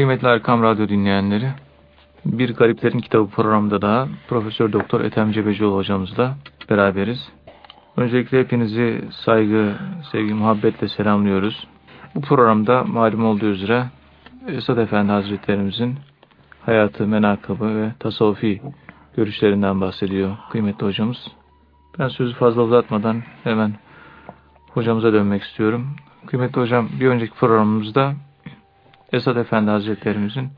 Kıymetli Erkam Radyo dinleyenleri, Bir Gariplerin Kitabı programında daha Profesör Doktor Ethem Cebecioğlu hocamızla beraberiz. Öncelikle hepinizi saygı, sevgi, muhabbetle selamlıyoruz. Bu programda malum olduğu üzere Esad Efendi Hazretlerimizin hayatı, menakıbı ve tasavvufi görüşlerinden bahsediyor kıymetli hocamız. Ben sözü fazla uzatmadan hemen hocamıza dönmek istiyorum. Kıymetli hocam bir önceki programımızda Esad Efendi Hazretlerimizin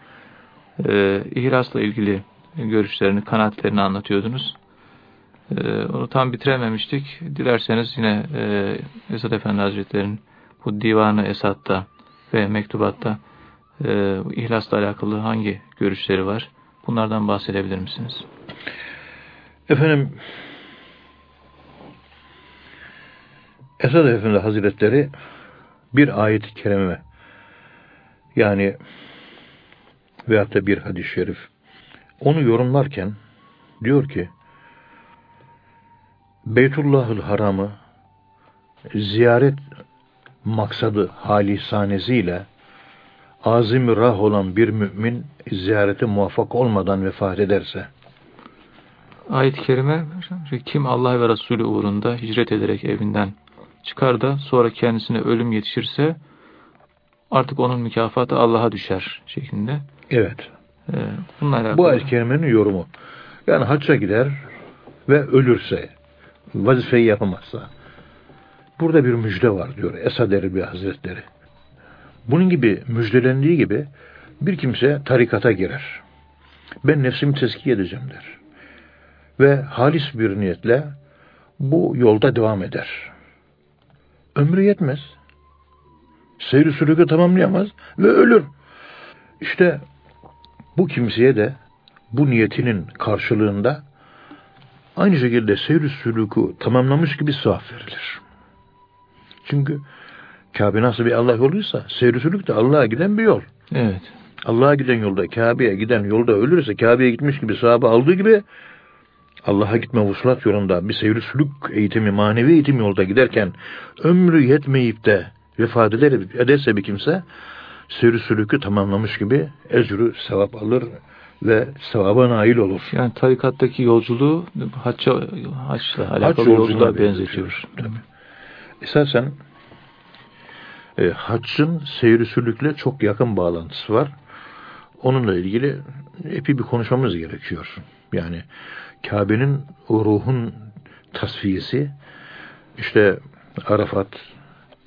e, ihlasla ilgili görüşlerini, kanaatlerini anlatıyordunuz. E, onu tam bitirememiştik. Dilerseniz yine e, Esad Efendi Hazretleri'nin bu Divanı Esad'da ve Mektubat'ta e, ihlasla alakalı hangi görüşleri var? Bunlardan bahsedebilir misiniz? Efendim Esad Efendi Hazretleri bir ayet-i kerime yani veyahut da bir hadis-i şerif. Onu yorumlarken diyor ki Beytullahül Haram'ı ziyaret maksadı halisanesiyle azim rah olan bir mümin ziyarete muvaffak olmadan vefat ederse Ayet-i kerime kim Allah ve Resulü uğrunda hicret ederek evinden çıkar da sonra kendisine ölüm yetişirse artık onun mükafatı Allah'a düşer şeklinde. Evet. Ee, bununla alakalı. Bu kerimenin yorumu. Yani hacca gider ve ölürse, vazifeyi yapamazsa. Burada bir müjde var diyor Esad Erbil Hazretleri. Bunun gibi müjdelendiği gibi bir kimse tarikata girer. Ben nefsimi tezkiye edeceğim der. Ve halis bir niyetle bu yolda devam eder. Ömrü yetmez. Seyri sülükü tamamlayamaz ve ölür. İşte bu kimseye de bu niyetinin karşılığında aynı şekilde seyri sülükü tamamlamış gibi sevap verilir. Çünkü Kabe nasıl bir Allah yoluysa seyri sülük de Allah'a giden bir yol. Evet. Allah'a giden yolda, Kabe'ye giden yolda ölürse Kabe'ye gitmiş gibi sahabı aldığı gibi Allah'a gitme vuslat yolunda bir seyri sülük eğitimi, manevi eğitim yolda giderken ömrü yetmeyip de vefat eder, ederse bir kimse seyri sülükü tamamlamış gibi ecrü sevap alır ve sevaba nail olur. Yani tarikattaki yolculuğu hacca, haçla alakalı Hac yolculuğa benzetiyor. Tabii. Esasen e, haccın seyri sülükle çok yakın bağlantısı var. Onunla ilgili epey bir konuşmamız gerekiyor. Yani Kabe'nin o ruhun tasfiyesi işte Arafat,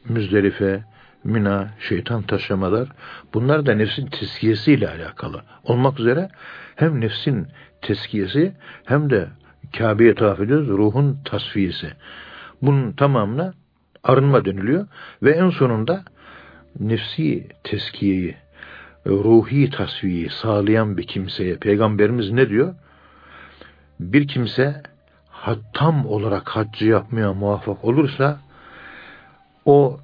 Müzdelife, Mina, şeytan taşlamalar bunlar da nefsin teskiyesiyle alakalı olmak üzere hem nefsin teskiyesi hem de Kabe'ye tavaf ediyoruz ruhun tasfiyesi. Bunun tamamına arınma deniliyor ve en sonunda nefsi teskiyeyi, ruhi tasfiyeyi sağlayan bir kimseye Peygamberimiz ne diyor? Bir kimse tam olarak haccı yapmaya muvaffak olursa o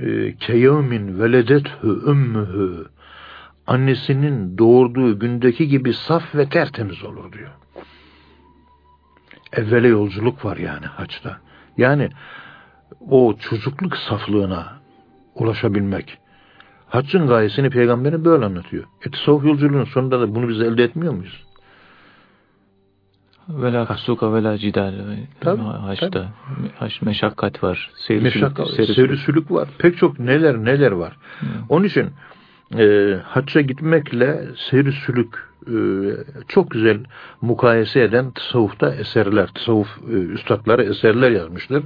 e, keyevmin veledethü ümmühü annesinin doğurduğu gündeki gibi saf ve tertemiz olur diyor. Evvele yolculuk var yani haçta. Yani o çocukluk saflığına ulaşabilmek. Haccın gayesini peygamberin böyle anlatıyor. E tasavvuf yolculuğunun sonunda da bunu biz elde etmiyor muyuz? Vela kusuka vela cidal. Tabii, Haçta. Tabii. Haç meşakkat var. Seyri Meşakkat, seyri sülük var. Pek çok neler neler var. Hı. Onun için e, hacca gitmekle seyri sülük e, çok güzel mukayese eden tasavvufta eserler, tasavvuf e, üstadları eserler yazmıştır.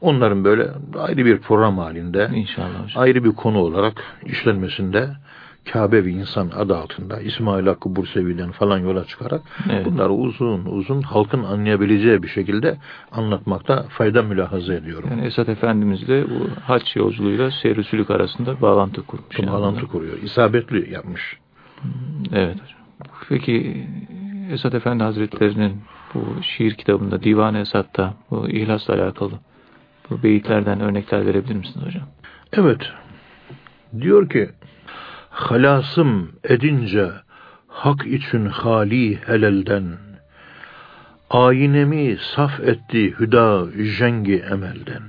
Onların böyle ayrı bir program halinde, İnşallah hocam. ayrı bir konu olarak işlenmesinde Kabe ve insan adı altında İsmail Hakkı Bursevi'den falan yola çıkarak evet. bunları uzun uzun halkın anlayabileceği bir şekilde anlatmakta fayda mülahaza ediyorum. Yani Esat Efendimizle bu haç yolculuğuyla seyir sülük arasında bağlantı kurmuş. Yani bağlantı kuruyor. İsabetli yapmış. Evet hocam. Peki Esat Efendi Hazretleri'nin bu şiir kitabında Divan-ı Esat'ta bu ihlasla alakalı bu beyitlerden örnekler verebilir misiniz hocam? Evet. Diyor ki halasım edince hak için hali helelden ayinemi saf etti hüda jengi emelden.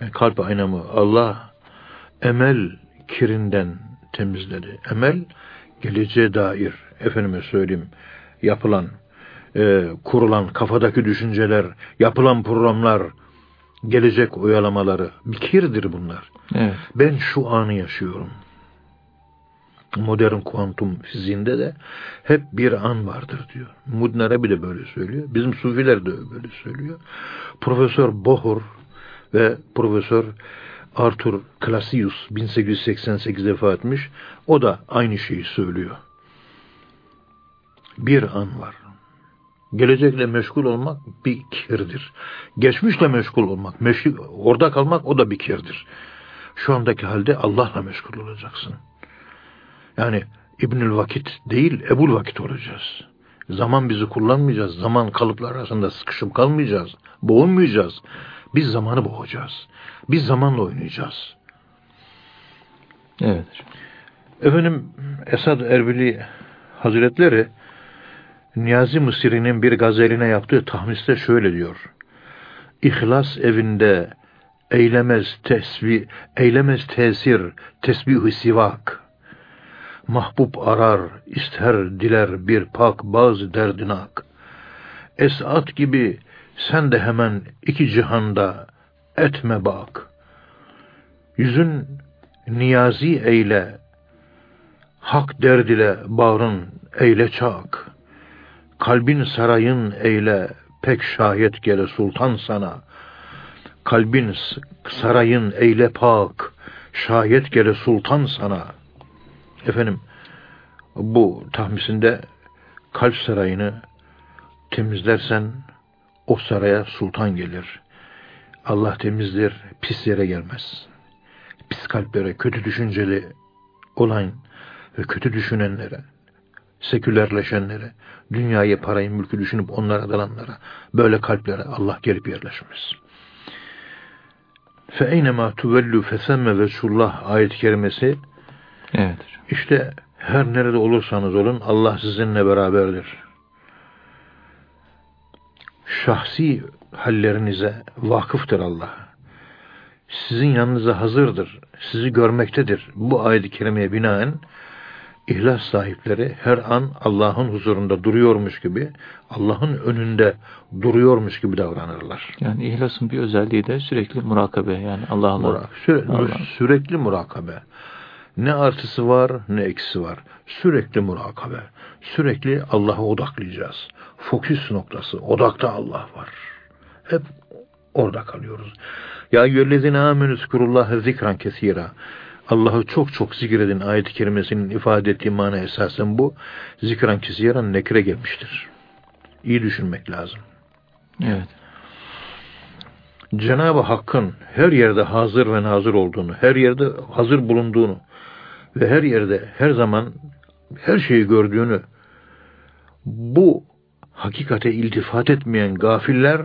Yani kalp aynamı Allah emel kirinden temizledi. Emel geleceğe dair efendime söyleyeyim yapılan e, kurulan kafadaki düşünceler, yapılan programlar, gelecek oyalamaları bir kirdir bunlar. Evet. Ben şu anı yaşıyorum. Modern kuantum fiziğinde de hep bir an vardır diyor. Mudnarabi de böyle söylüyor. Bizim sufiler de böyle söylüyor. Profesör Bohor ve Profesör Arthur Clasius 1888'de vefat etmiş. O da aynı şeyi söylüyor. Bir an var. Gelecekle meşgul olmak bir kirdir. Geçmişle meşgul olmak, meşgul, orada kalmak o da bir kirdir. Şu andaki halde Allah'la meşgul olacaksın. Yani İbnül Vakit değil, Ebul Vakit olacağız. Zaman bizi kullanmayacağız. Zaman kalıplar arasında sıkışıp kalmayacağız. Boğulmayacağız. Biz zamanı boğacağız. Biz zamanla oynayacağız. Evet. Efendim Esad Erbili Hazretleri Niyazi Mısri'nin bir gazeline yaptığı tahmiste şöyle diyor. İhlas evinde eylemez tesbih, eylemez tesir, tesbih sivak. Mahbub arar, ister diler bir pak bazı derdinak. Esat gibi sen de hemen iki cihanda etme bak. Yüzün niyazi eyle, hak derdile bağrın eyle çak. Kalbin sarayın eyle, pek şayet gele sultan sana. Kalbin sarayın eyle pak, şayet gele sultan sana. Efendim, bu tahmisinde kalp sarayını temizlersen o saraya sultan gelir. Allah temizdir, pis yere gelmez. Pis kalplere, kötü düşünceli olan ve kötü düşünenlere, sekülerleşenlere, dünyayı, parayı, mülkü düşünüp onlara dalanlara, böyle kalplere Allah gelip yerleşmez. Tuvellu fesemme ve şullah ayet-i kerimesi Evet. işte her nerede olursanız olun Allah sizinle beraberdir. Şahsi hallerinize vakıftır Allah. Sizin yanınıza hazırdır. Sizi görmektedir. Bu ayet-i kerimeye binaen İhlas sahipleri her an Allah'ın huzurunda duruyormuş gibi, Allah'ın önünde duruyormuş gibi davranırlar. Yani ihlasın bir özelliği de sürekli murakabe. Yani Allah Allah. Süre- Allah. Sürekli murakabe. Ne artısı var ne eksisi var. Sürekli murakabe. Sürekli Allah'a odaklayacağız. Fokus noktası. Odakta Allah var. Hep orada kalıyoruz. Ya yüllezine amenü zikurullaha zikran kesira. Allah'ı çok çok zikredin ayet-i kerimesinin ifade ettiği mana esasen bu. Zikran kesiran nekre gelmiştir. İyi düşünmek lazım. Evet. Cenab-ı Hakk'ın her yerde hazır ve nazır olduğunu, her yerde hazır bulunduğunu ve her yerde her zaman her şeyi gördüğünü bu hakikate iltifat etmeyen gafiller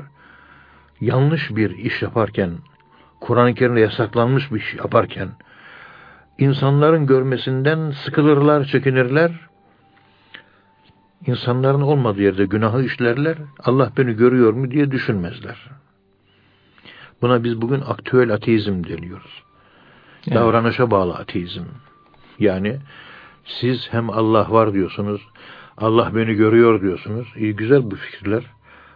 yanlış bir iş yaparken, Kur'an-ı Kerim'de yasaklanmış bir iş yaparken insanların görmesinden sıkılırlar, çekinirler. İnsanların olmadığı yerde günahı işlerler. Allah beni görüyor mu diye düşünmezler. Buna biz bugün aktüel ateizm deniyoruz. Evet. Davranışa bağlı ateizm. Yani siz hem Allah var diyorsunuz, Allah beni görüyor diyorsunuz. İyi güzel bu fikirler.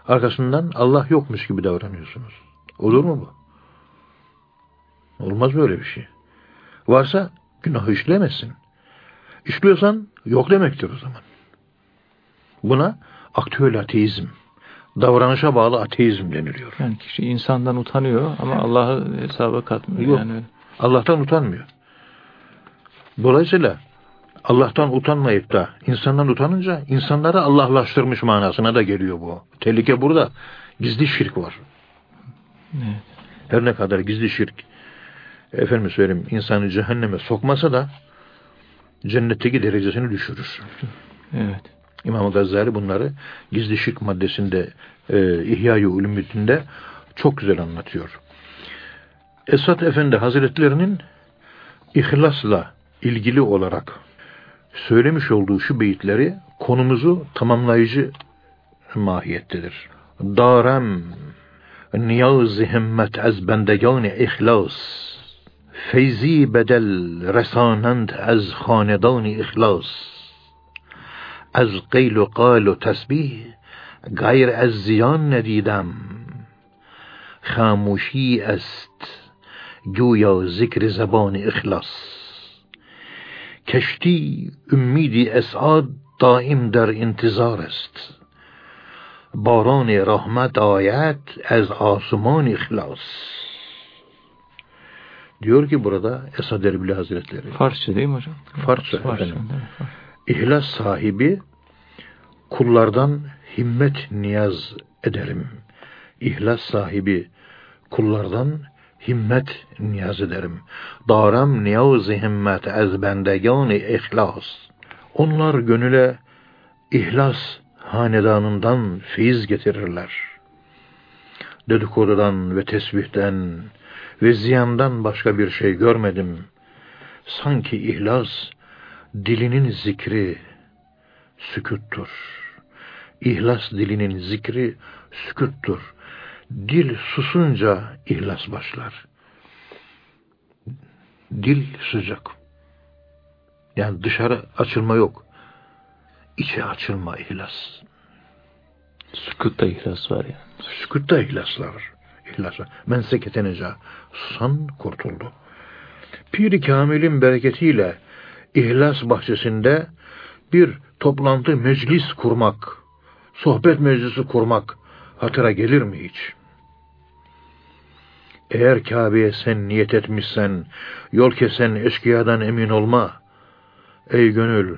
Arkasından Allah yokmuş gibi davranıyorsunuz. Olur mu bu? Olmaz böyle bir şey. Varsa günahı işlemezsin. İşliyorsan yok demektir o zaman. Buna aktüel ateizm, davranışa bağlı ateizm deniliyor. Yani kişi insandan utanıyor ama Allah'ı hesaba katmıyor. Yok. Yani Allah'tan utanmıyor. Dolayısıyla Allah'tan utanmayıp da insandan utanınca insanları Allah'laştırmış manasına da geliyor bu. Tehlike burada. Gizli şirk var. Evet. Her ne kadar gizli şirk efendim söyleyeyim insanı cehenneme sokmasa da cennetteki derecesini düşürür. Evet. İmam Gazali bunları gizli şirk maddesinde e, İhya-i Ulumuddin'de çok güzel anlatıyor. Esat Efendi Hazretlerinin ihlasla ilgili olarak söylemiş olduğu şu beyitleri konumuzu tamamlayıcı mahiyettedir. Darem niyaz himmet az bendegani ihlas feyzi bedel resanend az خاندان اخلاص از قیل و قال و تسبیح غیر از زیان ندیدم خاموشی است گویا ذکر زبان اخلاص کشتی امیدی اسعاد daim در انتظار است باران rahmet ayet از asuman ihlas. Diyor ki burada Esad Erbil Hazretleri. Farsça değil mi hocam? Farsça, Farsça efendim. İhlas sahibi kullardan himmet niyaz ederim. İhlas sahibi kullardan himmet niyaz ederim. Daram niyaz himmet ez bendegan ihlas. Onlar gönüle ihlas hanedanından feyiz getirirler. Dedikodudan ve tesbihten ve ziyandan başka bir şey görmedim. Sanki ihlas dilinin zikri sükuttur. İhlas dilinin zikri sükuttur. Dil susunca ihlas başlar. Dil sıcak. Yani dışarı açılma yok. İçe açılma ihlas. Sükutta ihlas var yani. Sükutta ihlaslar. İhlas var. Men seketeneca. Susan kurtuldu. Piri Kamil'in bereketiyle ihlas bahçesinde bir toplantı meclis kurmak, sohbet meclisi kurmak hatıra gelir mi hiç? Eğer Kabe'ye sen niyet etmişsen, yol kesen eşkıyadan emin olma. Ey gönül,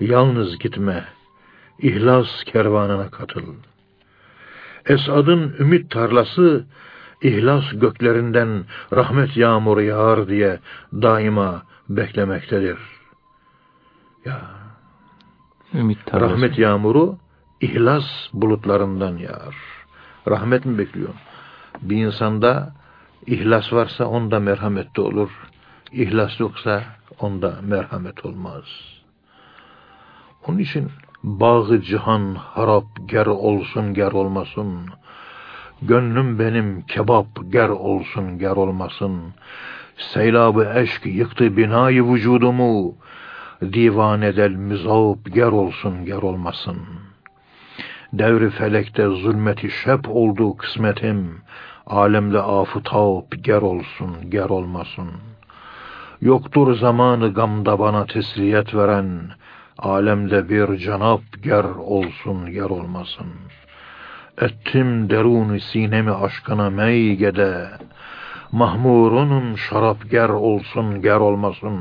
yalnız gitme, ihlas kervanına katıl. Esad'ın ümit tarlası, ihlas göklerinden rahmet yağmuru yağar diye daima beklemektedir. Ya, ümit tarlası. rahmet yağmuru ihlas bulutlarından yağar. Rahmet mi bekliyor? Bir insanda ihlas varsa onda merhamet de olur. İhlas yoksa onda merhamet olmaz. Onun için bağı cihan harap ger olsun ger olmasın. Gönlüm benim kebap ger olsun ger olmasın. Seylabı eşk yıktı binayı vücudumu. Divan edel müzab ger olsun ger olmasın. Devri felekte zulmeti şep oldu kısmetim. Alemde afıtap ger olsun ger olmasın.'' Yoktur zamanı gamda bana tesliyet veren, alemde bir canap ger olsun ger olmasın. Ettim derun sinemi aşkına meygede, mahmurunum şarap ger olsun ger olmasın.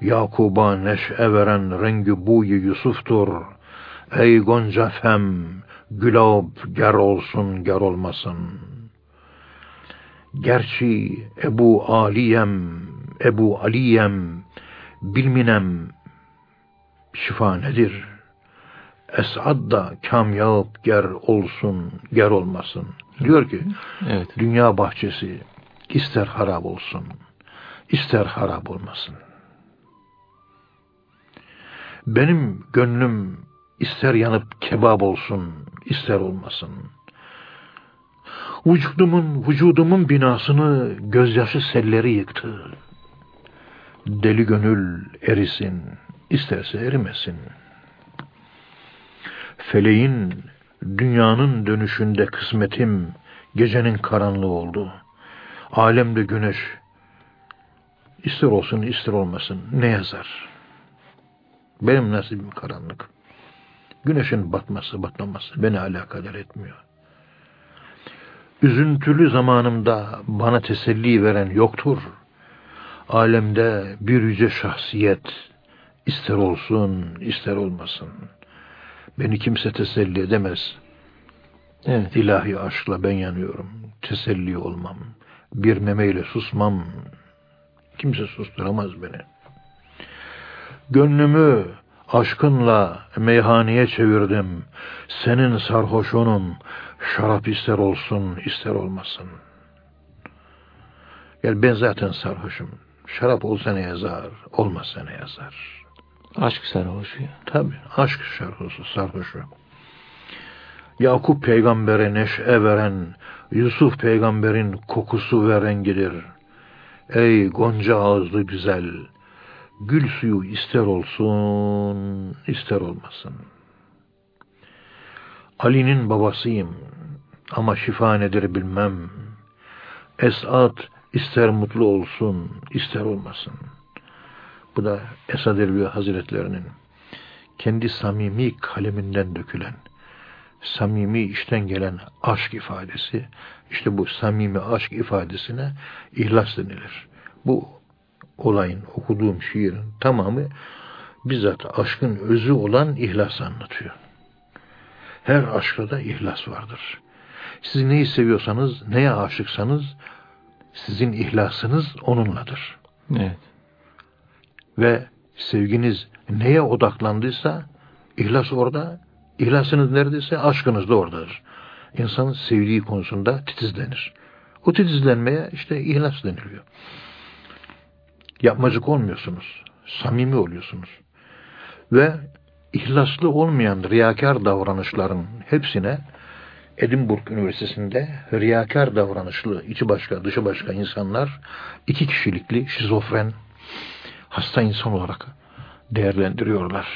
Yakuba neşe veren rengi buyu Yusuf'tur. Ey gonca fem, gülab ger olsun ger olmasın. Gerçi Ebu Aliyem Ebu Aliyem bilminem şifa nedir? Esad da kamyap ger olsun, ger olmasın. Diyor ki, evet. dünya bahçesi ister harap olsun, ister harap olmasın. Benim gönlüm ister yanıp kebap olsun, ister olmasın. Vücudumun, vücudumun binasını gözyaşı selleri yıktı. Deli gönül erisin, isterse erimesin. Feleğin, dünyanın dönüşünde kısmetim, gecenin karanlığı oldu. Alemde güneş, ister olsun ister olmasın, ne yazar? Benim nasibim karanlık. Güneşin batması, batmaması beni alakadar etmiyor. Üzüntülü zamanımda bana teselli veren yoktur.'' alemde bir yüce şahsiyet ister olsun ister olmasın beni kimse teselli edemez. Evet. İlahi aşkla ben yanıyorum. Teselli olmam. Bir memeyle susmam. Kimse susturamaz beni. Gönlümü aşkınla meyhaneye çevirdim. Senin sarhoşunum. Şarap ister olsun, ister olmasın. Yani ben zaten sarhoşum. Şarap olsa ne yazar, olmazsa ne yazar. Aşk sarhoşu ya. Tabi, aşk sarhoşu, sarhoşu. Yakup peygambere neşe veren, Yusuf peygamberin kokusu ve rengidir. Ey gonca ağızlı güzel, gül suyu ister olsun, ister olmasın. Ali'nin babasıyım ama şifa nedir bilmem. Esat ister mutlu olsun, ister olmasın. Bu da Esad Erbil Hazretlerinin kendi samimi kaleminden dökülen, samimi işten gelen aşk ifadesi. İşte bu samimi aşk ifadesine ihlas denilir. Bu olayın, okuduğum şiirin tamamı bizzat aşkın özü olan ihlas anlatıyor. Her aşkta da ihlas vardır. Siz neyi seviyorsanız, neye aşıksanız sizin ihlasınız onunladır. Evet. Ve sevginiz neye odaklandıysa ihlas orada, ihlasınız neredeyse aşkınız da oradadır. İnsan sevdiği konusunda titizlenir. O titizlenmeye işte ihlas deniliyor. Yapmacık olmuyorsunuz. Samimi oluyorsunuz. Ve ihlaslı olmayan riyakar davranışların hepsine Edinburgh Üniversitesi'nde riyakar davranışlı, içi başka, dışı başka insanlar iki kişilikli şizofren hasta insan olarak değerlendiriyorlar.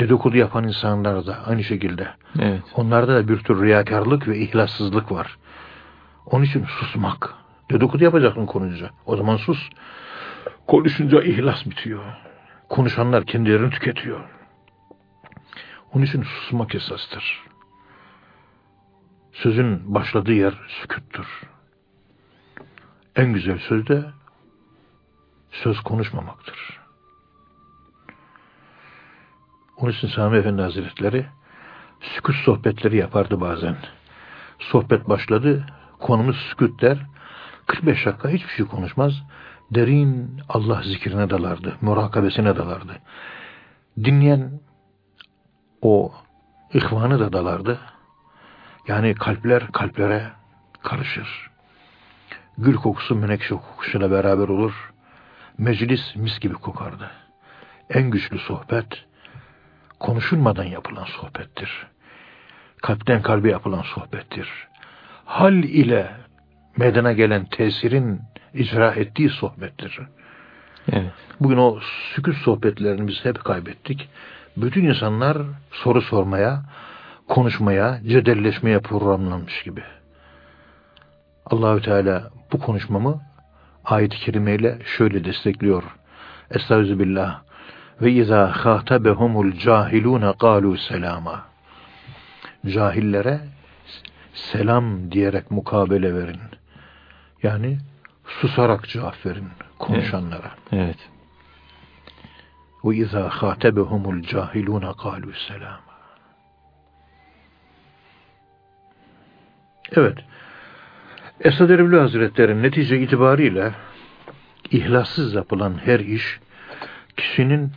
Dedikodu yapan insanlar da aynı şekilde. Evet. Onlarda da bir tür riyakarlık ve ihlassızlık var. Onun için susmak. Dedikodu yapacaksın konuşunca. O zaman sus. Konuşunca ihlas bitiyor. Konuşanlar kendilerini tüketiyor. Onun için susmak esastır. Sözün başladığı yer süküttür. En güzel söz de söz konuşmamaktır. Onun için Sami Efendi Hazretleri sükut sohbetleri yapardı bazen. Sohbet başladı, konumuz sükut der. 45 dakika hiçbir şey konuşmaz. Derin Allah zikrine dalardı, murakabesine dalardı. Dinleyen o ihvanı da dalardı. Yani kalpler kalplere karışır. Gül kokusu menekşe kokusuyla beraber olur. Meclis mis gibi kokardı. En güçlü sohbet konuşulmadan yapılan sohbettir. Kalpten kalbe yapılan sohbettir. Hal ile meydana gelen tesirin icra ettiği sohbettir. Evet. Bugün o sükut sohbetlerini biz hep kaybettik. Bütün insanlar soru sormaya, konuşmaya, cedelleşmeye programlanmış gibi. Allahü Teala bu konuşmamı ayet-i kerimeyle şöyle destekliyor. Estağfirullah. Ve izâ khâtebehumul cahilûne kâlû selâma. Cahillere selam diyerek mukabele verin. Yani susarak cevap verin konuşanlara. Evet. Ve izâ khâtebehumul cahilûne kâlû selâma. Evet. Esad Erbil Hazretleri'nin netice itibariyle ihlassız yapılan her iş kişinin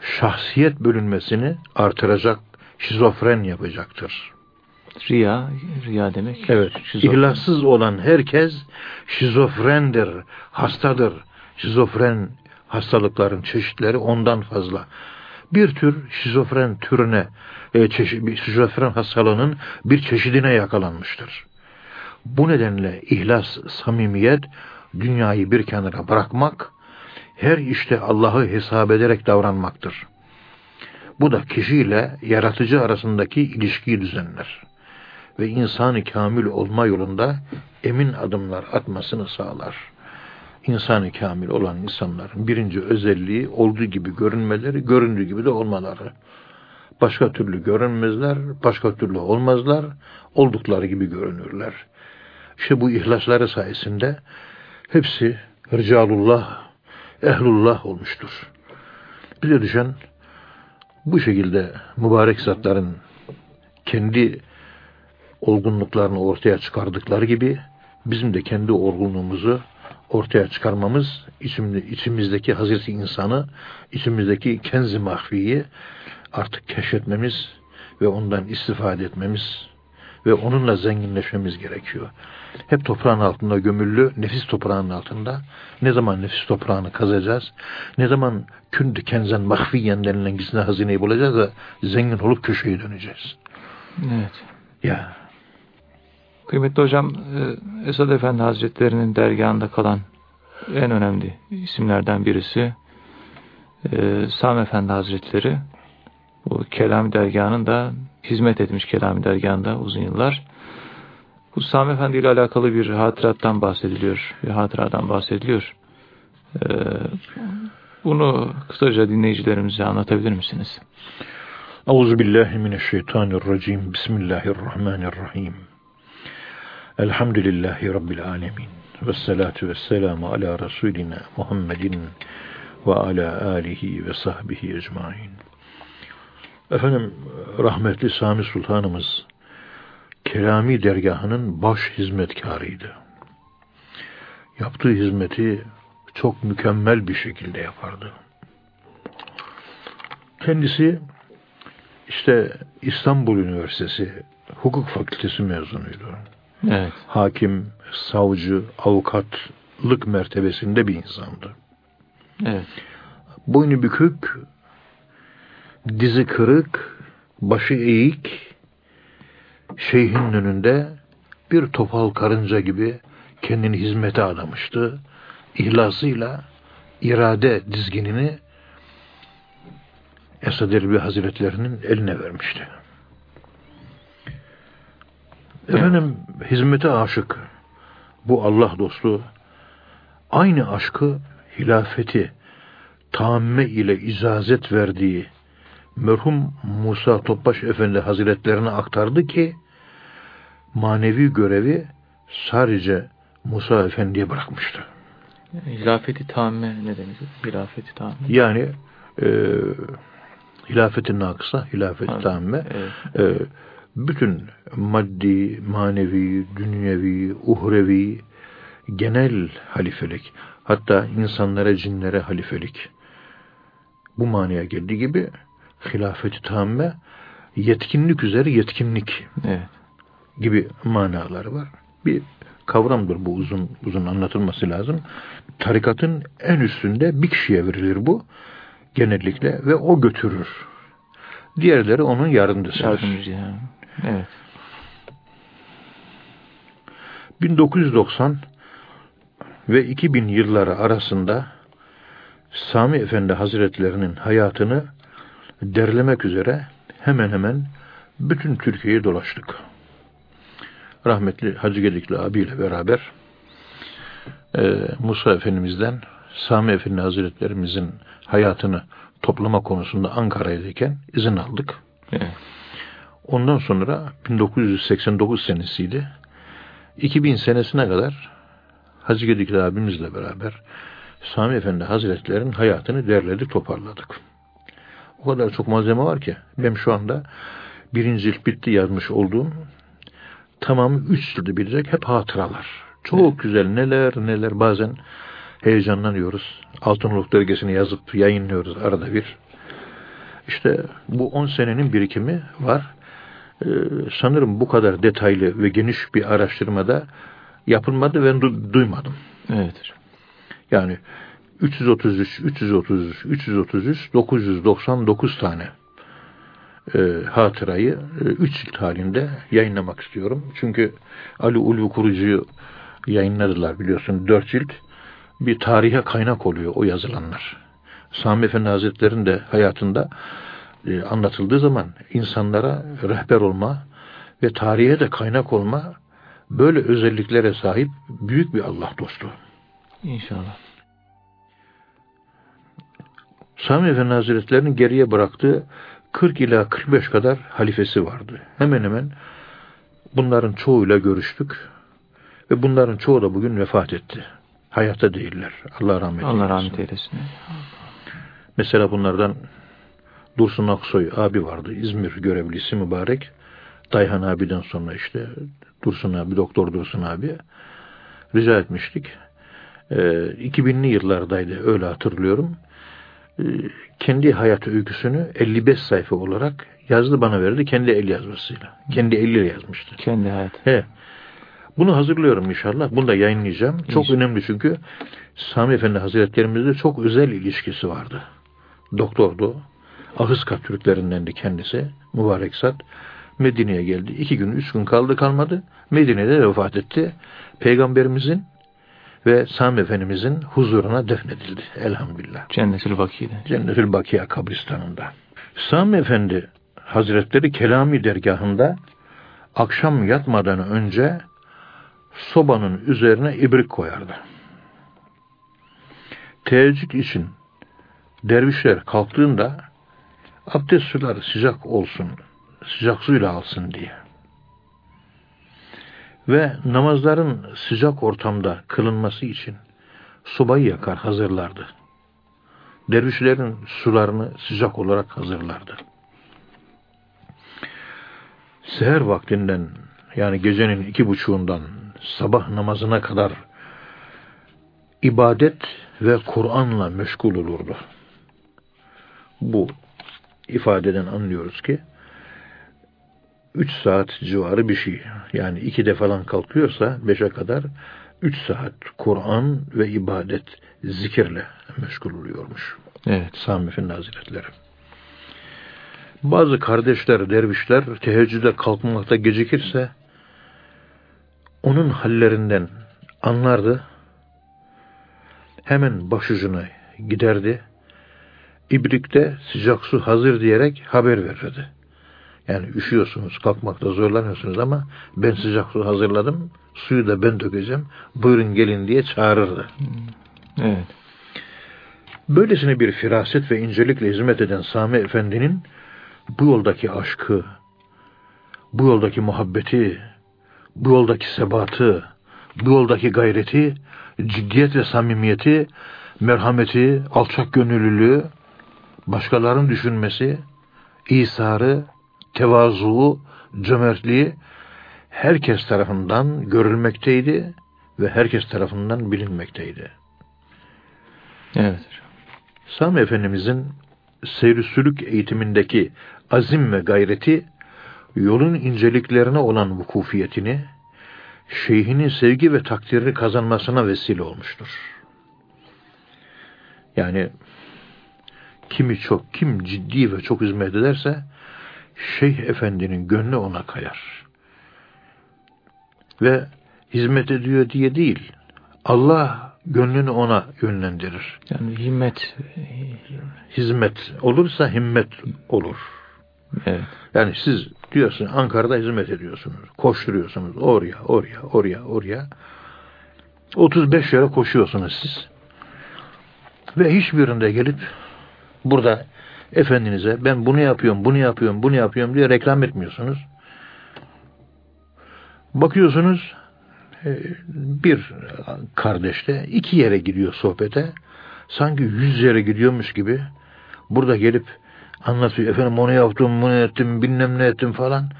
şahsiyet bölünmesini artıracak, şizofren yapacaktır. Riya, riya demek. Evet. Şizofren. İhlassız olan herkes şizofrendir, hastadır. Şizofren hastalıkların çeşitleri ondan fazla. Bir tür şizofren türüne, e, çeşit, şizofren hastalığının bir çeşidine yakalanmıştır. Bu nedenle ihlas, samimiyet, dünyayı bir kenara bırakmak, her işte Allah'ı hesap ederek davranmaktır. Bu da kişiyle yaratıcı arasındaki ilişkiyi düzenler ve insanı kamil olma yolunda emin adımlar atmasını sağlar. İnsanı kamil olan insanların birinci özelliği olduğu gibi görünmeleri, göründüğü gibi de olmaları. Başka türlü görünmezler, başka türlü olmazlar, oldukları gibi görünürler. İşte bu ihlasları sayesinde hepsi ricalullah, ehlullah olmuştur. Bize düşen bu şekilde mübarek zatların kendi olgunluklarını ortaya çıkardıkları gibi bizim de kendi olgunluğumuzu ortaya çıkarmamız, içimizdeki Hazreti insanı, içimizdeki kenzi mahfiyi artık keşfetmemiz ve ondan istifade etmemiz ve onunla zenginleşmemiz gerekiyor. Hep toprağın altında gömüllü, nefis toprağının altında. Ne zaman nefis toprağını kazacağız? Ne zaman kündü kenzen mahfiyen denilen gizli hazineyi bulacağız da zengin olup köşeyi döneceğiz. Evet. Ya. Kıymetli hocam, e, Esad Efendi Hazretleri'nin dergahında kalan en önemli isimlerden birisi e, Sami Efendi Hazretleri. Bu Kelami dergahının da hizmet etmiş Kelami dergahında uzun yıllar. Bu Sami Efendi ile alakalı bir hatırattan bahsediliyor. Bir hatıradan bahsediliyor. Ee, bunu kısaca dinleyicilerimize anlatabilir misiniz? Euzubillahimineşşeytanirracim. Bismillahirrahmanirrahim. Elhamdülillahi Rabbil alemin. Vessalatu vesselamu ala Resulina Muhammedin ve ala alihi ve sahbihi ecmain. Efendim rahmetli Sami Sultanımız Kelami dergahının baş hizmetkarıydı. Yaptığı hizmeti çok mükemmel bir şekilde yapardı. Kendisi işte İstanbul Üniversitesi Hukuk Fakültesi mezunuydu. Evet. Hakim, savcı, avukatlık mertebesinde bir insandı. Evet. Boynu bükük, dizi kırık, başı eğik, şeyhin önünde bir topal karınca gibi kendini hizmete adamıştı. İhlasıyla irade dizginini Esad Erbil Hazretlerinin eline vermişti. Efendim hizmete aşık bu Allah dostu aynı aşkı hilafeti tamme ile izazet verdiği merhum Musa Topbaş Efendi Hazretlerine aktardı ki manevi görevi sadece Musa Efendi'ye bırakmıştı. Hilafeti tamme ne demek? Hilafeti tamme. Yani e, hilafetin nakısa, hilafeti tamme evet. e, bütün maddi, manevi, dünyevi, uhrevi, genel halifelik, hatta insanlara, cinlere halifelik. Bu manaya geldiği gibi hilafeti tamme yetkinlik üzere yetkinlik evet. gibi manaları var. Bir kavramdır bu uzun uzun anlatılması lazım. Tarikatın en üstünde bir kişiye verilir bu genellikle ve o götürür. Diğerleri onun yardımcısı. Yardımcı yani. Evet. 1990 ve 2000 yılları arasında Sami Efendi Hazretlerinin hayatını derlemek üzere hemen hemen bütün Türkiye'yi dolaştık. Rahmetli Hacı Gedikli abiyle beraber e, Musa Efendimiz'den Sami Efendi Hazretlerimizin hayatını toplama konusunda Ankara'dayken izin aldık. Evet. Ondan sonra 1989 senesiydi. 2000 senesine kadar Hacı Gedikli abimizle beraber Sami Efendi Hazretlerinin hayatını derledik, toparladık. O kadar çok malzeme var ki benim şu anda birinci cilt bitti yazmış olduğum tamamı üç cildi bilecek hep hatıralar. Çok evet. güzel neler neler bazen heyecanlanıyoruz. Altınoluk dergisini yazıp yayınlıyoruz arada bir. İşte bu 10 senenin birikimi var. Ee, sanırım bu kadar detaylı ve geniş bir araştırmada yapılmadı ve du- duymadım. Evet. Yani 333, 333, 333, 999 tane e, hatırayı 3 e, cilt halinde yayınlamak istiyorum. Çünkü Ali Ulvi Kurucu'yu yayınladılar biliyorsun 4 cilt. Bir tarihe kaynak oluyor o yazılanlar. Sami Efendi Hazretleri'nin de hayatında e, anlatıldığı zaman insanlara rehber olma ve tarihe de kaynak olma böyle özelliklere sahip büyük bir Allah dostu. İnşallah. Sami Efendi Hazretleri'nin geriye bıraktığı 40 ila 45 kadar halifesi vardı. Hemen hemen bunların çoğuyla görüştük ve bunların çoğu da bugün vefat etti. Hayatta değiller. Allah rahmet eylesin. Allah rahmet eylesin. Mesela bunlardan Dursun Aksoy abi vardı. İzmir görevlisi mübarek. Dayhan abiden sonra işte Dursun abi, Doktor Dursun abi rica etmiştik. E, ee, 2000'li yıllardaydı öyle hatırlıyorum. E, kendi hayat öyküsünü 55 sayfa olarak yazdı bana verdi kendi el yazmasıyla. Kendi eliyle yazmıştı. Kendi hayat. He. Bunu hazırlıyorum inşallah. Bunu da yayınlayacağım. İnşallah. Çok önemli çünkü Sami Efendi Hazretlerimizle çok özel ilişkisi vardı. Doktordu. Ahıska Türklerinden de kendisi. Mübarek zat. Medine'ye geldi. İki gün, üç gün kaldı kalmadı. Medine'de vefat etti. Peygamberimizin ve Sami Efendimizin huzuruna defnedildi. Elhamdülillah. Cennetül Baki'de. Cennetül Bakiye kabristanında. Sami Efendi Hazretleri Kelami dergahında akşam yatmadan önce sobanın üzerine ibrik koyardı. Teheccüd için dervişler kalktığında abdest suları sıcak olsun, sıcak suyla alsın diye. Ve namazların sıcak ortamda kılınması için sobayı yakar hazırlardı. Dervişlerin sularını sıcak olarak hazırlardı. Seher vaktinden yani gecenin iki buçuğundan sabah namazına kadar ibadet ve Kur'an'la meşgul olurdu. Bu ifadeden anlıyoruz ki üç saat civarı bir şey. Yani iki de falan kalkıyorsa beşe kadar üç saat Kur'an ve ibadet zikirle meşgul oluyormuş. Evet. Sami Efendi Hazretleri. Bazı kardeşler, dervişler teheccüde kalkmakta gecikirse onun hallerinden anlardı. Hemen başucuna giderdi. İbrikte sıcak su hazır diyerek haber verirdi. Yani üşüyorsunuz, kalkmakta zorlanıyorsunuz ama ben sıcak su hazırladım, suyu da ben dökeceğim, buyurun gelin diye çağırırdı. Evet. Böylesine bir firaset ve incelikle hizmet eden Sami Efendi'nin bu yoldaki aşkı, bu yoldaki muhabbeti, bu yoldaki sebatı, bu yoldaki gayreti, ciddiyet ve samimiyeti, merhameti, alçak gönüllülüğü, başkalarının düşünmesi, isarı, tevazu, cömertliği herkes tarafından görülmekteydi ve herkes tarafından bilinmekteydi. Evet. Sami Efendimizin seyri sülük eğitimindeki azim ve gayreti yolun inceliklerine olan vukufiyetini şeyhinin sevgi ve takdirini kazanmasına vesile olmuştur. Yani kimi çok, kim ciddi ve çok hizmet ederse Şeyh Efendi'nin gönlü ona kayar. Ve hizmet ediyor diye değil, Allah gönlünü ona yönlendirir. Yani himmet. Hizmet olursa himmet olur. Evet. Yani siz diyorsun Ankara'da hizmet ediyorsunuz. Koşturuyorsunuz oraya, oraya, oraya, oraya. 35 yere koşuyorsunuz siz. Ve hiçbirinde gelip burada efendinize ben bunu yapıyorum, bunu yapıyorum, bunu yapıyorum diye reklam etmiyorsunuz. Bakıyorsunuz e, bir kardeşte iki yere gidiyor sohbete. Sanki yüz yere gidiyormuş gibi burada gelip anlatıyor. Efendim onu yaptım, bunu ettim, bilmem ne ettim falan.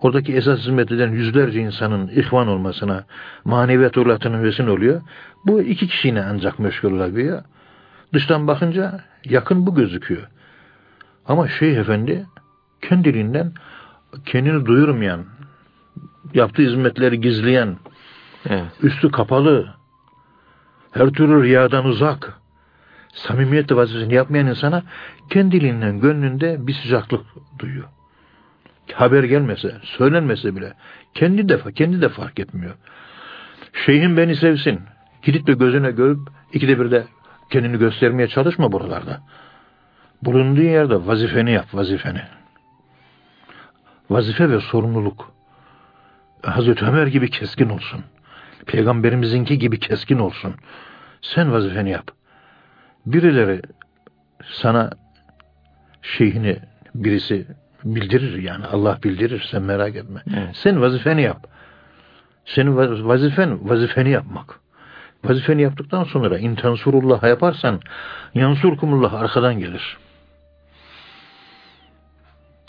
Oradaki esas hizmet eden yüzlerce insanın ihvan olmasına, maneviyat urlatının vesile oluyor. Bu iki kişiyle ancak meşgul olabiliyor. Dıştan bakınca yakın bu gözüküyor. Ama Şeyh Efendi kendiliğinden kendini duyurmayan, yaptığı hizmetleri gizleyen, Evet. üstü kapalı, her türlü riyadan uzak, samimiyetle vazifesini yapmayan insana kendiliğinden gönlünde bir sıcaklık duyuyor. Haber gelmese, söylenmese bile kendi de, kendi de fark etmiyor. Şeyhim beni sevsin. De gözüne görüp ikide bir de kendini göstermeye çalışma buralarda. Bulunduğun yerde vazifeni yap, vazifeni. Vazife ve sorumluluk. Hazreti Ömer gibi keskin olsun. Peygamberimizinki gibi keskin olsun. Sen vazifeni yap. Birileri sana şeyhini birisi bildirir yani Allah bildirir sen merak etme. Evet. Sen vazifeni yap. Senin vaz- vazifen vazifeni yapmak. Vazifeni yaptıktan sonra intansurullah yaparsan yansurkumullah arkadan gelir.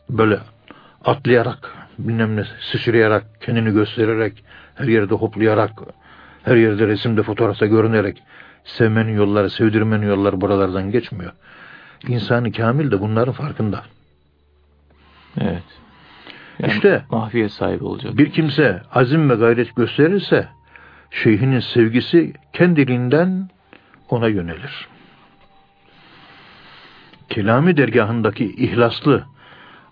Böyle atlayarak, bilmem ne sıçrayarak, kendini göstererek, her yerde hoplayarak, her yerde resimde, fotoğrafta görünerek sevmenin yolları, sevdirmenin yolları buralardan geçmiyor. İnsanı kamil de bunların farkında. Evet. Yani İşte mahfiyet sahibi olacak. bir kimse azim ve gayret gösterirse şeyhinin sevgisi kendiliğinden ona yönelir. Kelami dergahındaki ihlaslı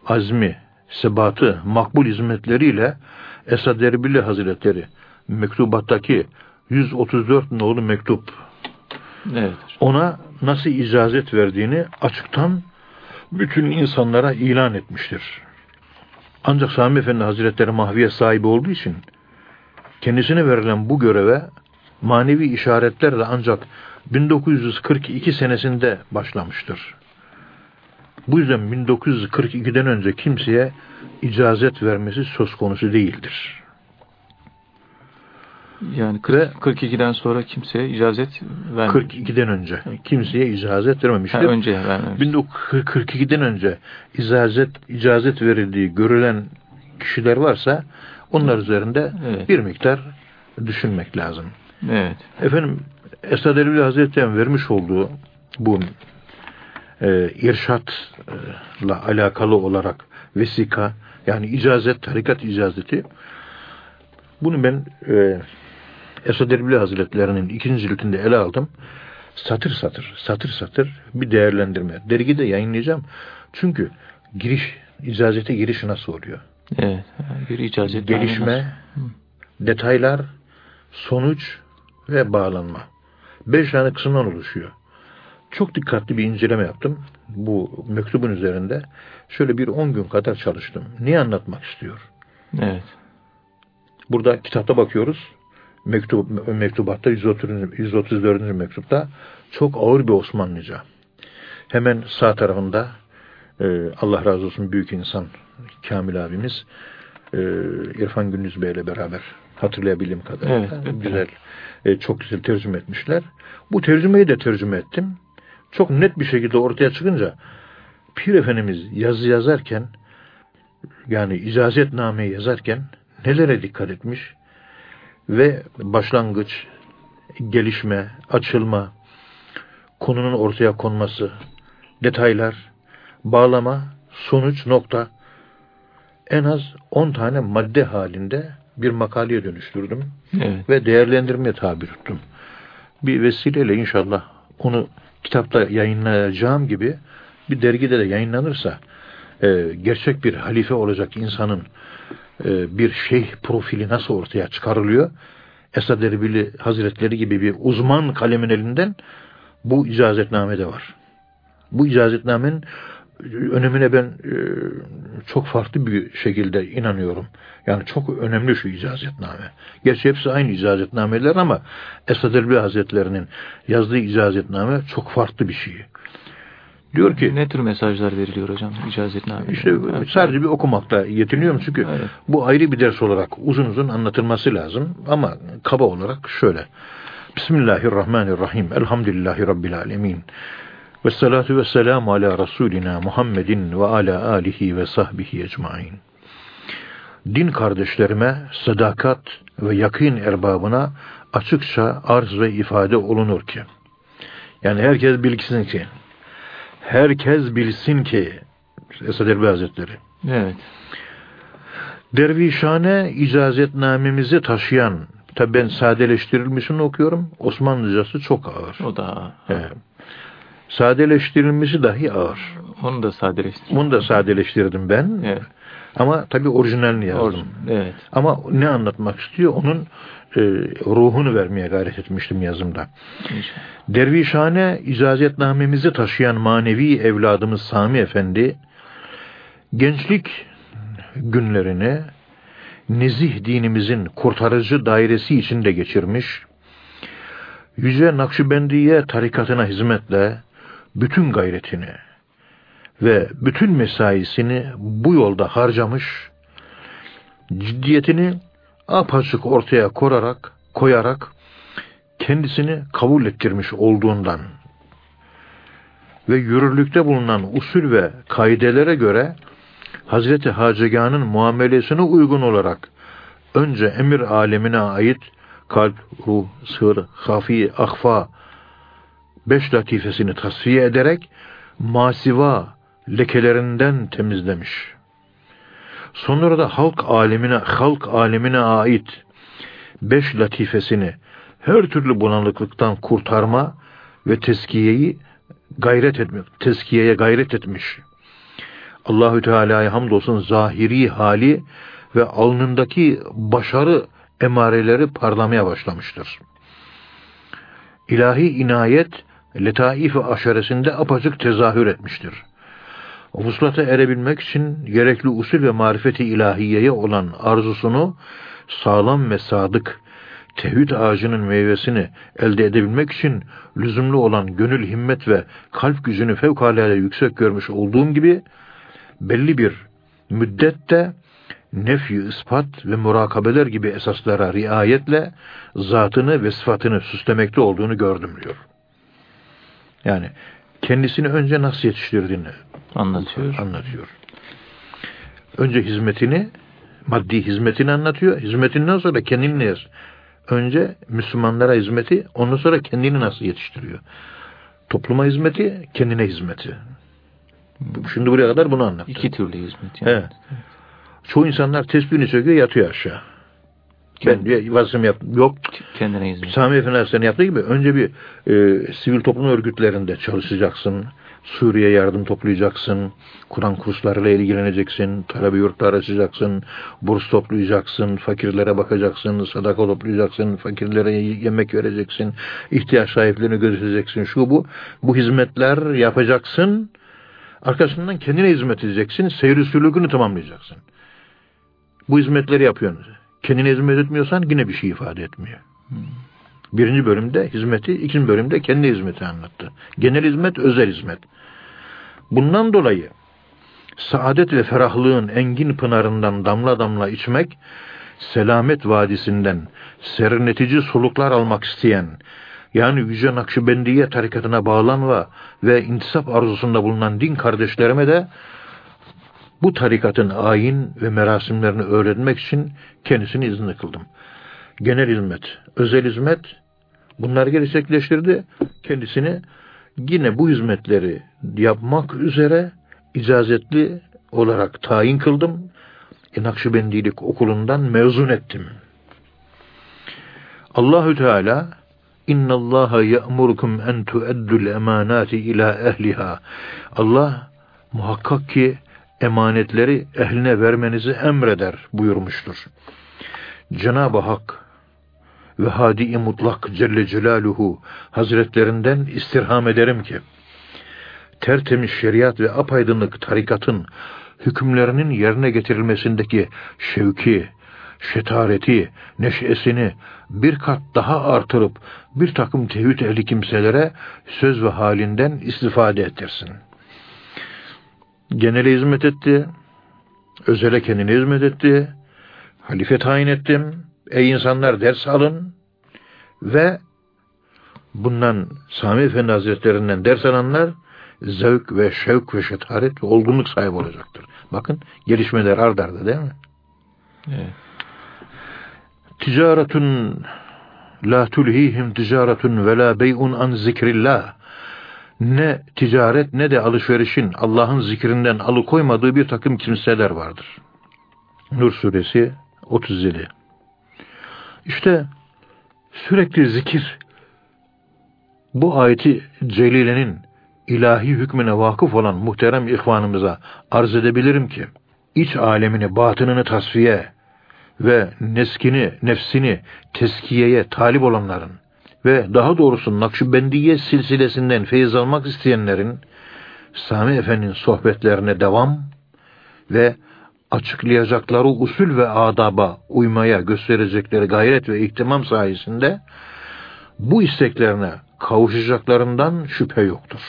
azmi, sebatı, makbul hizmetleriyle Esad Erbili Hazretleri mektubattaki 134 nolu mektup Evet. ona nasıl icazet verdiğini açıktan bütün insanlara ilan etmiştir. Ancak Sami Efendi Hazretleri mahviye sahibi olduğu için kendisine verilen bu göreve manevi işaretlerle ancak 1942 senesinde başlamıştır. Bu yüzden 1942'den önce kimseye icazet vermesi söz konusu değildir. Yani 40, 42'den sonra kimseye icazet vermiyor. 42'den önce kimseye icazet vermemiştir. Ha, önce vermemiş. 1942'den önce icazet icazet verildiği görülen kişiler varsa onlar üzerinde Evet. bir miktar düşünmek lazım. Evet. Efendim Esad Erbil Hazretleri'nin vermiş olduğu bu e, irşatla alakalı olarak vesika yani icazet, tarikat icazeti bunu ben e, Esad Erbil Hazretleri'nin ikinci ciltinde ele aldım. Satır satır, satır satır bir değerlendirme. Dergide yayınlayacağım. Çünkü giriş, icazete giriş nasıl oluyor? Evet. Bir icazet Gelişme, detaylar, sonuç ve bağlanma. Beş tane kısımdan oluşuyor. Çok dikkatli bir inceleme yaptım. Bu mektubun üzerinde. Şöyle bir on gün kadar çalıştım. Niye anlatmak istiyor? Evet. Burada kitapta bakıyoruz. Mektup, mektubatta 130, 134. mektupta çok ağır bir Osmanlıca. Hemen sağ tarafında e, Allah razı olsun büyük insan Kamil abimiz e, İrfan Gündüz Bey ile beraber hatırlayabildiğim kadarıyla evet. güzel e, çok güzel tercüme etmişler. Bu tercümeyi de tercüme ettim. Çok net bir şekilde ortaya çıkınca Pir Efendimiz yazı yazarken yani icazetnameyi yazarken nelere dikkat etmiş ve başlangıç, gelişme, açılma, konunun ortaya konması, detaylar, bağlama, sonuç, nokta en az 10 tane madde halinde bir makaleye dönüştürdüm Evet. ve değerlendirmeye tabi tuttum. Bir vesileyle inşallah onu kitapta yayınlayacağım gibi bir dergide de yayınlanırsa e, gerçek bir halife olacak insanın e, bir şeyh profili nasıl ortaya çıkarılıyor? Esad Erbili Hazretleri gibi bir uzman kalemin elinden bu icazetnamede var. Bu icazetnamenin önemine ben e, çok farklı bir şekilde inanıyorum. Yani çok önemli şu icazetname. Gerçi hepsi aynı icazetnameler ama Esad Erbil Hazretlerinin yazdığı icazetname çok farklı bir şey. Diyor ki Ne tür mesajlar veriliyor hocam icazetname? işte sadece bir okumakta yetiniyorum çünkü Evet. bu ayrı bir ders olarak uzun uzun anlatılması lazım ama kaba olarak şöyle. Bismillahirrahmanirrahim. Elhamdülillahi Rabbil alemin. Ve salatu ve selamu ala Resulina Muhammedin ve ala alihi ve sahbihi ecmain. Din kardeşlerime sadakat ve yakın erbabına açıkça arz ve ifade olunur ki. Yani herkes bilsin ki herkes bilsin ki Esad Erbil Hazretleri Evet. dervişhane icazetnamemizi taşıyan tabi ben sadeleştirilmişini okuyorum Osmanlıcası çok ağır. O da Evet. Sadeleştirilmişi dahi ağır. onu da sadeleştir. Bunu da sadeleştirdim ben. Evet. Ama tabi orijinalini yazdım. Orada. Evet. Ama ne anlatmak istiyor onun e, ruhunu vermeye gayret etmiştim yazımda. İnşallah. Dervişhane icazetnamemizi taşıyan manevi evladımız Sami Efendi gençlik günlerini nezih dinimizin kurtarıcı dairesi içinde geçirmiş, Yüce Nakşibendiye tarikatına hizmetle bütün gayretini ve bütün mesaisini bu yolda harcamış, ciddiyetini apaçık ortaya koyarak, koyarak kendisini kabul ettirmiş olduğundan ve yürürlükte bulunan usul ve kaidelere göre Hazreti Hacıgah'ın muamelesine uygun olarak önce emir alemine ait kalp, ruh, sır, hafi, ahfa beş latifesini tasfiye ederek masiva lekelerinden temizlemiş. Sonra da halk alemine, halk alemine ait beş latifesini her türlü bulanıklıktan kurtarma ve teskiyeyi gayret etmek, teskiyeye gayret etmiş. Allahü Teala'ya hamdolsun zahiri hali ve alnındaki başarı emareleri parlamaya başlamıştır. İlahi inayet letaif-i aşeresinde apacık tezahür etmiştir. Vuslata erebilmek için gerekli usul ve marifeti ilahiyeye olan arzusunu sağlam ve sadık tevhid ağacının meyvesini elde edebilmek için lüzumlu olan gönül himmet ve kalp gücünü fevkalade yüksek görmüş olduğum gibi belli bir müddette nefyi ispat ve murakabeler gibi esaslara riayetle zatını ve sıfatını süslemekte olduğunu gördüm diyor. Yani kendisini önce nasıl yetiştirdiğini anlatıyor. anlatıyor. Önce hizmetini, maddi hizmetini anlatıyor. Hizmetinden sonra kendini ne Önce Müslümanlara hizmeti, ondan sonra kendini nasıl yetiştiriyor. Topluma hizmeti, kendine hizmeti. Şimdi buraya kadar bunu anlattı. İki türlü hizmet. Yani. Evet. Çoğu insanlar tesbihini söküyor, yatıyor aşağı. Ben bir vazifemi yap yok. Kendine hizmet. Sami Efendi yaptığı gibi önce bir e, sivil toplum örgütlerinde çalışacaksın. Suriye yardım toplayacaksın. Kur'an kurslarıyla ilgileneceksin. Talebe yurtlar açacaksın. Burs toplayacaksın. Fakirlere bakacaksın. Sadaka toplayacaksın. Fakirlere yemek vereceksin. ihtiyaç sahiplerini gözeteceksin. Şu bu. Bu hizmetler yapacaksın. Arkasından kendine hizmet edeceksin. Seyri sülükünü tamamlayacaksın. Bu hizmetleri yapıyorsun. Kendine hizmet etmiyorsan yine bir şey ifade etmiyor. Hmm. Birinci bölümde hizmeti, ikinci bölümde kendi hizmeti anlattı. Genel hizmet, özel hizmet. Bundan dolayı saadet ve ferahlığın engin pınarından damla damla içmek, selamet vadisinden serinletici soluklar almak isteyen, yani Yüce Nakşibendiye tarikatına bağlanma ve intisap arzusunda bulunan din kardeşlerime de bu tarikatın ayin ve merasimlerini öğrenmek için kendisini izni kıldım. Genel hizmet, özel hizmet bunları gerçekleştirdi. Kendisini yine bu hizmetleri yapmak üzere icazetli olarak tayin kıldım. E, Nakşibendilik okulundan mezun ettim. Allahü Teala İnna Allah ya'murukum en tu'addul emanati ila ehliha. Allah muhakkak ki emanetleri ehline vermenizi emreder buyurmuştur. Cenab-ı Hak ve Hadi-i Mutlak Celle Celaluhu Hazretlerinden istirham ederim ki tertemiz şeriat ve apaydınlık tarikatın hükümlerinin yerine getirilmesindeki şevki, şetareti, neşesini bir kat daha artırıp bir takım tevhid ehli kimselere söz ve halinden istifade ettirsin. Genele hizmet etti, özele kendine hizmet etti, halife tayin ettim, ey insanlar ders alın ve bundan Sami Efendi Hazretlerinden ders alanlar zevk ve şevk ve şetaret ve olgunluk sahibi olacaktır. Bakın gelişmeler ard arda değil mi? Evet. Ticaretun la tulhihim ticaretun ve la bey'un an zikrillah. Ne ticaret ne de alışverişin Allah'ın zikrinden alıkoymadığı bir takım kimseler vardır. Nur suresi 37. İşte sürekli zikir bu ayeti celilenin ilahi hükmüne vakıf olan muhterem ihvanımıza arz edebilirim ki iç alemini, batınını tasfiye ve neskini, nefsini teskiyeye talip olanların ve daha doğrusu Nakşibendiye silsilesinden feyiz almak isteyenlerin Sami Efendi'nin sohbetlerine devam ve açıklayacakları usul ve adaba uymaya gösterecekleri gayret ve ihtimam sayesinde bu isteklerine kavuşacaklarından şüphe yoktur.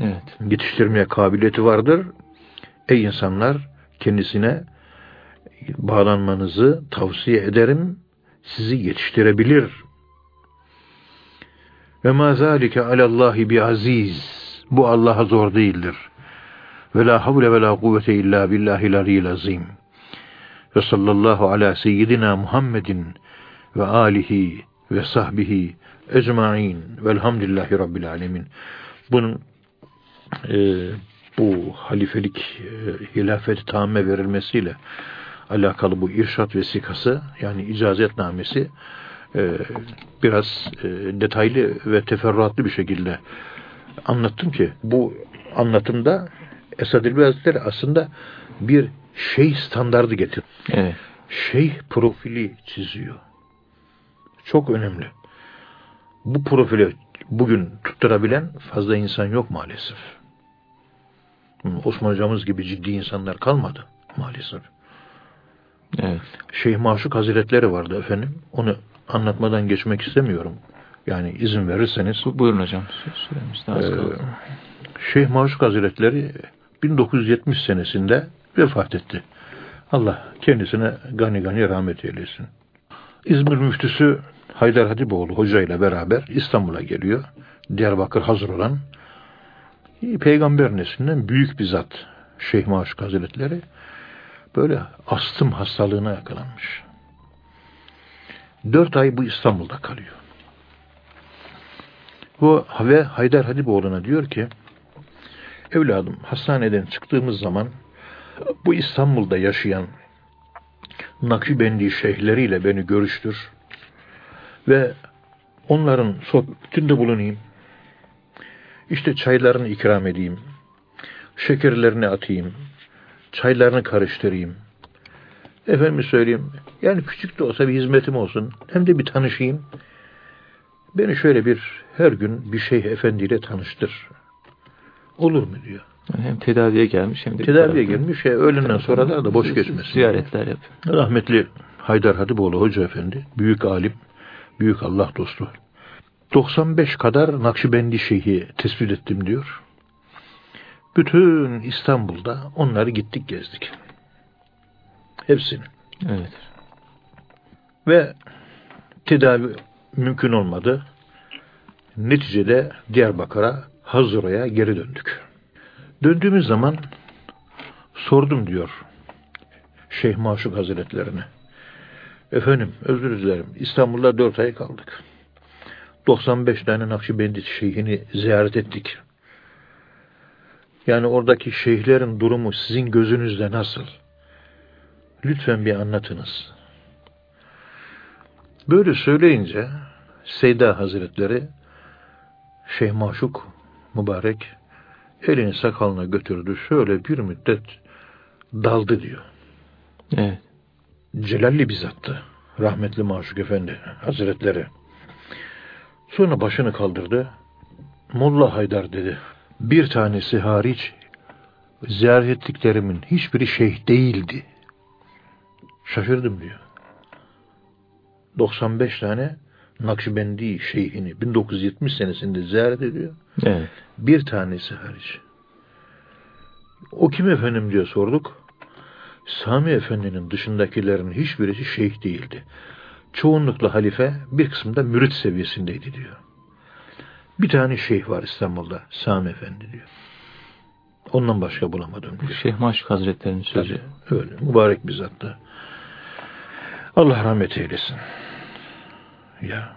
Evet. Yetiştirmeye kabiliyeti vardır. Ey insanlar kendisine bağlanmanızı tavsiye ederim. Sizi yetiştirebilir. Ve ma zalike alallahi bi aziz. Bu Allah'a zor değildir. Ve la havle ve la kuvvete illa billahil aliyyil azim. Ve sallallahu ala seyyidina Muhammedin ve alihi ve sahbihi ecmain velhamdülillahi rabbil alemin. Bunun e, bu halifelik e, hilafet tamme verilmesiyle alakalı bu irşat vesikası yani icazetnamesi e, biraz e, detaylı ve teferruatlı bir şekilde anlattım ki bu anlatımda Esad Hazretleri aslında bir şeyh standardı getir. Evet. Şeyh profili çiziyor. Çok önemli. Bu profili bugün tutturabilen fazla insan yok maalesef. Osman hocamız gibi ciddi insanlar kalmadı maalesef. Evet. Şeyh Maşuk Hazretleri vardı efendim. Onu anlatmadan geçmek istemiyorum. Yani izin verirseniz. Bu- Buyurun hocam. Süremiz de az Ee, kaldı. Şeyh Maşuk Hazretleri 1970 senesinde vefat etti. Allah kendisine gani gani rahmet eylesin. İzmir müftüsü Haydar Hatipoğlu hoca ile beraber İstanbul'a geliyor. Diyarbakır hazır olan peygamber neslinden büyük bir zat Şeyh Maşuk Hazretleri böyle astım hastalığına yakalanmış. Dört ay bu İstanbul'da kalıyor. Bu ve Haydar Hatipoğlu'na diyor ki evladım hastaneden çıktığımız zaman bu İstanbul'da yaşayan Nakşibendi şeyhleriyle beni görüştür ve onların sohbetinde bulunayım. İşte çaylarını ikram edeyim. Şekerlerini atayım. Çaylarını karıştırayım. Efendim söyleyeyim. Yani küçük de olsa bir hizmetim olsun. Hem de bir tanışayım. Beni şöyle bir her gün bir şeyh efendiyle tanıştır. Olur mu diyor. Yani hem tedaviye gelmiş hem de Tedaviye gelmiş. ya öğlenden sonra da, da boş geçmesin. Ziyaretler yapıyor. Rahmetli Haydar Hatipoğlu Hoca Efendi, büyük alim, büyük Allah dostu. 95 kadar Nakşibendi şeyhi tespit ettim diyor. Bütün İstanbul'da onları gittik gezdik. Hepsini. Evet. Ve tedavi mümkün olmadı. Neticede Diyarbakır'a, Hazıra'ya geri döndük. Döndüğümüz zaman sordum diyor Şeyh Maşuk Hazretlerine. Efendim özür dilerim İstanbul'da dört ay kaldık. 95 tane Nakşibendi şeyhini ziyaret ettik. Yani oradaki şeyhlerin durumu sizin gözünüzde nasıl? Lütfen bir anlatınız. Böyle söyleyince Seyda Hazretleri Şeyh Maşuk mübarek elini sakalına götürdü. Şöyle bir müddet daldı diyor. Evet. Celalli bir zattı. Rahmetli Maşuk Efendi Hazretleri. Sonra başını kaldırdı. Molla Haydar dedi. Bir tanesi hariç ziyaret ettiklerimin hiçbiri şeyh değildi. Şaşırdım diyor. 95 tane Nakşibendi şeyhini 1970 senesinde ziyaret ediyor. Evet. Bir tanesi hariç. O kim efendim diye sorduk. Sami Efendi'nin dışındakilerin hiçbirisi şeyh değildi. Çoğunlukla halife bir kısmında mürit seviyesindeydi diyor. Bir tane şeyh var İstanbul'da Sami Efendi diyor. Ondan başka bulamadım Bu diyor. Şeyh Maşuk Hazretleri'nin sözü. Tabii, öyle mübarek bir zattı. Allah rahmet eylesin. Ya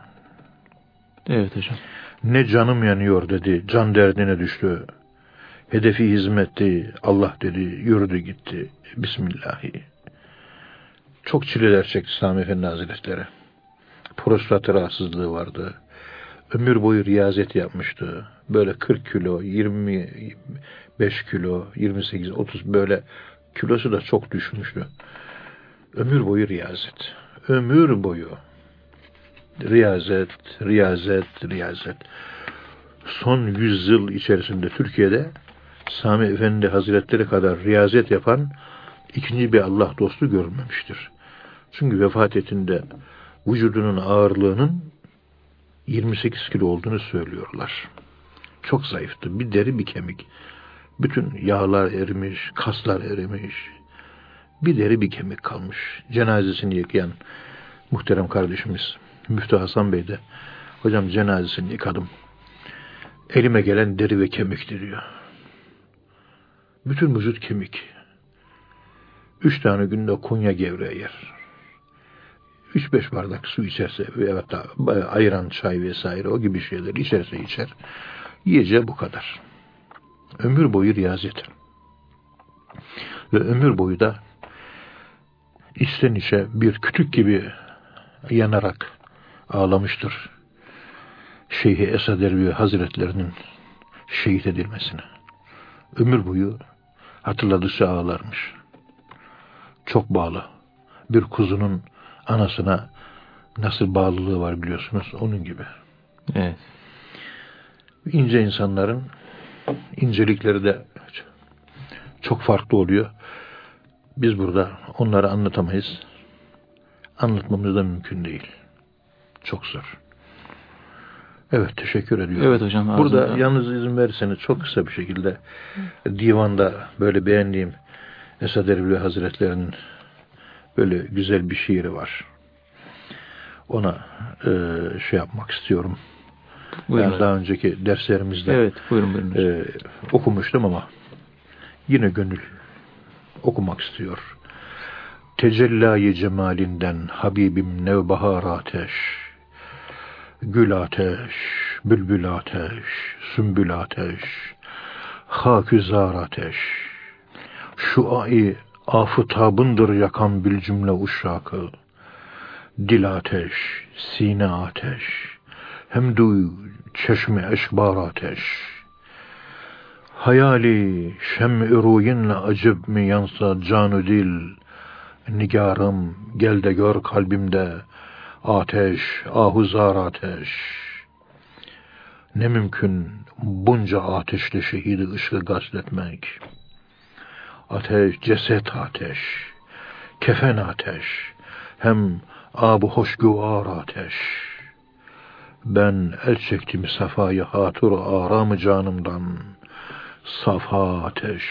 Evet hocam. Ne canım yanıyor dedi, can derdine düştü. Hedefi hizmetti, Allah dedi, yürüdü gitti. Bismillahi. Çok çileler çekti Sami Efendi Hazretleri. Prostat rahatsızlığı vardı. Ömür boyu riyazet yapmıştı. Böyle 40 kilo, 25 kilo, 28, 30 böyle kilosu da çok düşmüştü. Ömür boyu riyazet. Ömür boyu riyazet, riyazet, riyazet. Son yüzyıl içerisinde Türkiye'de Sami Efendi Hazretleri kadar riyazet yapan ikinci bir Allah dostu görülmemiştir. Çünkü vefat ettiğinde vücudunun ağırlığının 28 kilo olduğunu söylüyorlar. Çok zayıftı. Bir deri bir kemik. Bütün yağlar erimiş, kaslar erimiş. Bir deri bir kemik kalmış. Cenazesini yıkayan muhterem kardeşimiz Müftü Hasan Bey de hocam cenazesini yıkadım. Elime gelen deri ve kemikti diyor. Bütün vücut kemik. Üç tane günde Konya gevreği yer. Üç beş bardak su içerse evet ayran, çay vesaire o gibi şeyler içerse içer. Yiyeceği bu kadar. Ömür boyu riyazet. Ve ömür boyu da içten içe bir kütük gibi yanarak ağlamıştır. Şeyhi Esad Erbil Hazretlerinin şehit edilmesine. Ömür boyu hatırladıkça ağlarmış. Çok bağlı. Bir kuzunun anasına nasıl bağlılığı var biliyorsunuz onun gibi. Evet. İnce insanların incelikleri de çok farklı oluyor. Biz burada onları anlatamayız. Anlatmamız da mümkün değil. Çok zor. Evet teşekkür ediyorum. Evet hocam. Burada ağzınıza- yalnız izin verirseniz çok kısa bir şekilde divanda böyle beğendiğim Esad Erbil Hazretleri'nin böyle güzel bir şiiri var. Ona e, şey yapmak istiyorum. Buyurun. Ben daha önceki derslerimizde Evet buyurun buyurun. e, okumuştum ama yine gönül okumak istiyor. Tecellayı cemalinden Habibim nevbahar ateş, gül ateş, bülbül ateş, sümbül ateş, haküzar ateş. Şu ai afıtabındır yakan bil cümle uşakı. Dil ateş, sine ateş, hem duy çeşme eşbar ateş. Hayali şem-i ruyinle acıb mi yansa canü dil, Nigarım gel de gör kalbimde ateş, ahuzar ateş. Ne mümkün bunca ateşle şehidi ışığı gasletmek. Ateş, ceset ateş, kefen ateş, hem abu hoşgüvar ateş. Ben el çektim safayı hatır aramı canımdan. Safa ateş,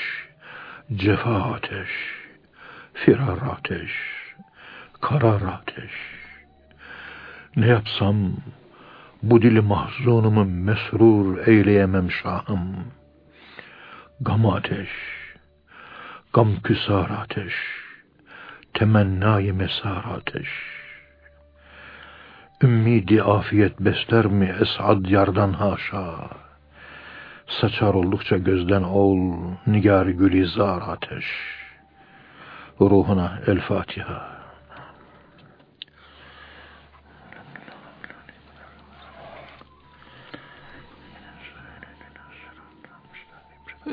cefa ateş, firar ateş, karar ateş. Ne yapsam bu dili mahzunumu mesrur eyleyemem şahım. Gam ateş, gam küsar ateş, temennayı mesar ateş. Ümmidi afiyet besler mi esad yardan haşa. Saçar oldukça gözden ol nigar gülizar ateş. Ruhuna el Fatiha.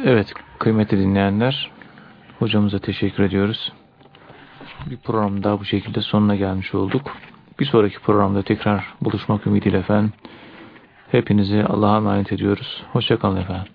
Evet kıymetli dinleyenler hocamıza teşekkür ediyoruz. Bir program daha bu şekilde sonuna gelmiş olduk. Bir sonraki programda tekrar buluşmak ümidiyle efendim. Hepinizi Allah'a emanet ediyoruz. Hoşçakalın efendim.